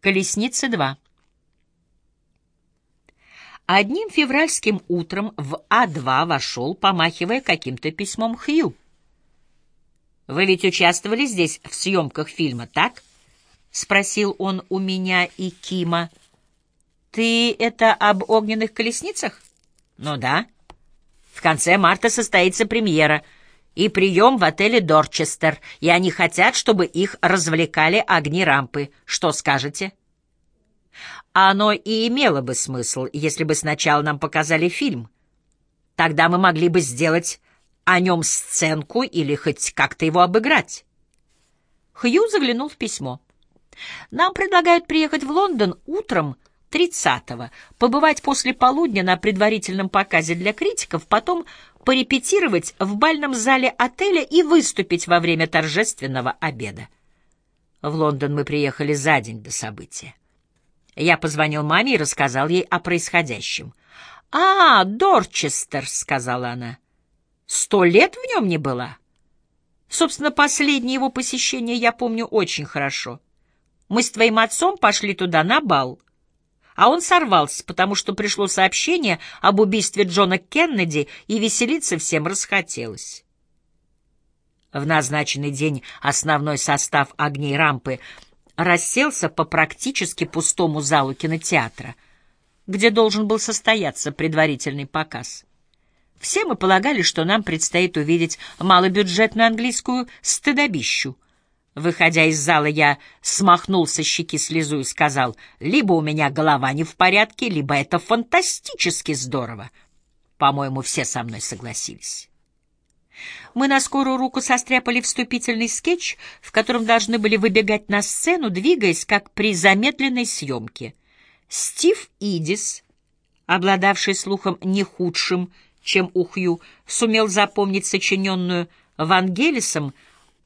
Колесница 2. Одним февральским утром в А2 вошел, помахивая каким-то письмом Хью. «Вы ведь участвовали здесь в съемках фильма, так?» — спросил он у меня и Кима. «Ты это об огненных колесницах?» «Ну да. В конце марта состоится премьера — и прием в отеле «Дорчестер», и они хотят, чтобы их развлекали огни рампы. Что скажете? Оно и имело бы смысл, если бы сначала нам показали фильм. Тогда мы могли бы сделать о нем сценку или хоть как-то его обыграть. Хью заглянул в письмо. Нам предлагают приехать в Лондон утром 30-го, побывать после полудня на предварительном показе для критиков, потом порепетировать в бальном зале отеля и выступить во время торжественного обеда. В Лондон мы приехали за день до события. Я позвонил маме и рассказал ей о происходящем. «А, Дорчестер», — сказала она, — «сто лет в нем не была». Собственно, последнее его посещение я помню очень хорошо. Мы с твоим отцом пошли туда на бал а он сорвался, потому что пришло сообщение об убийстве Джона Кеннеди, и веселиться всем расхотелось. В назначенный день основной состав огней рампы расселся по практически пустому залу кинотеатра, где должен был состояться предварительный показ. Все мы полагали, что нам предстоит увидеть малобюджетную английскую стыдобищу — Выходя из зала, я смахнул со щеки слезу и сказал, либо у меня голова не в порядке, либо это фантастически здорово. По-моему, все со мной согласились. Мы на скорую руку состряпали вступительный скетч, в котором должны были выбегать на сцену, двигаясь, как при замедленной съемке. Стив Идис, обладавший слухом не худшим, чем у Хью, сумел запомнить сочиненную Вангелисом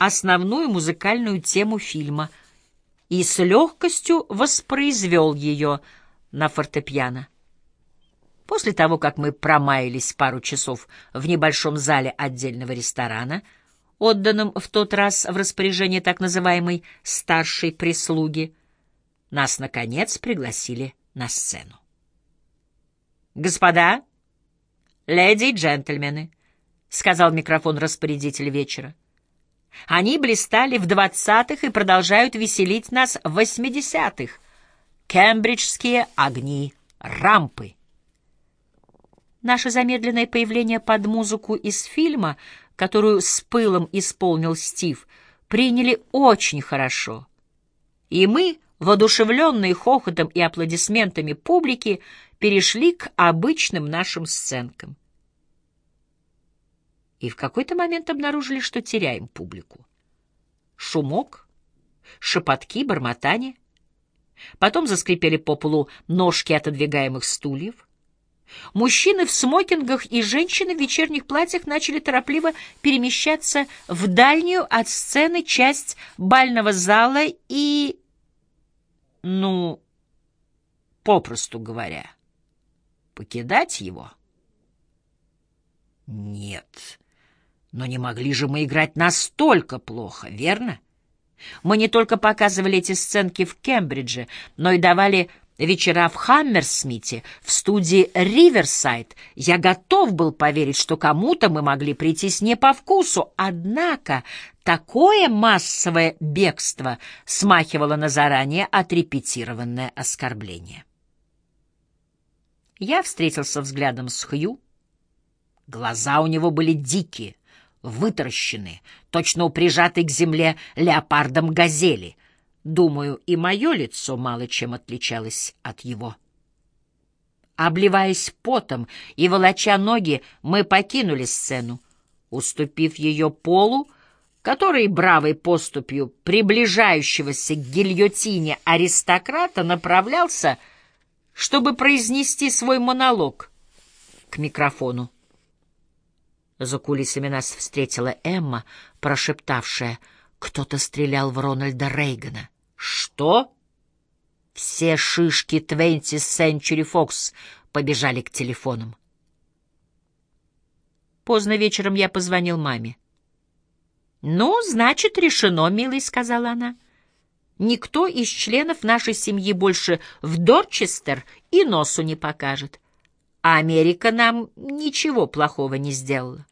основную музыкальную тему фильма и с легкостью воспроизвел ее на фортепиано. После того, как мы промаялись пару часов в небольшом зале отдельного ресторана, отданном в тот раз в распоряжение так называемой «старшей прислуги», нас, наконец, пригласили на сцену. «Господа, леди и джентльмены», — сказал микрофон распорядитель вечера, — они блистали в двадцатых и продолжают веселить нас в восьмидесятых. Кембриджские огни, рампы. Наше замедленное появление под музыку из фильма, которую с пылом исполнил Стив, приняли очень хорошо. И мы, воодушевленные хохотом и аплодисментами публики, перешли к обычным нашим сценкам и в какой-то момент обнаружили, что теряем публику. Шумок, шепотки, бормотание. Потом заскрипели по полу ножки отодвигаемых стульев. Мужчины в смокингах и женщины в вечерних платьях начали торопливо перемещаться в дальнюю от сцены часть бального зала и... ну, попросту говоря, покидать его? Нет. Но не могли же мы играть настолько плохо, верно? Мы не только показывали эти сценки в Кембридже, но и давали вечера в Хаммерсмите, в студии «Риверсайд». Я готов был поверить, что кому-то мы могли прийтись не по вкусу. Однако такое массовое бегство смахивало на заранее отрепетированное оскорбление. Я встретился взглядом с Хью. Глаза у него были дикие, вытаращены, точно прижатый к земле леопардом газели. Думаю, и мое лицо мало чем отличалось от его. Обливаясь потом и волоча ноги, мы покинули сцену, уступив ее полу, который бравой поступью приближающегося к гильотине аристократа направлялся, чтобы произнести свой монолог к микрофону. За кулисами нас встретила Эмма, прошептавшая, кто-то стрелял в Рональда Рейгана. «Что?» Все шишки 20th Century Fox побежали к телефонам. Поздно вечером я позвонил маме. «Ну, значит, решено, милый», — сказала она. Никто из членов нашей семьи больше в Дорчестер и носу не покажет. А Америка нам ничего плохого не сделала.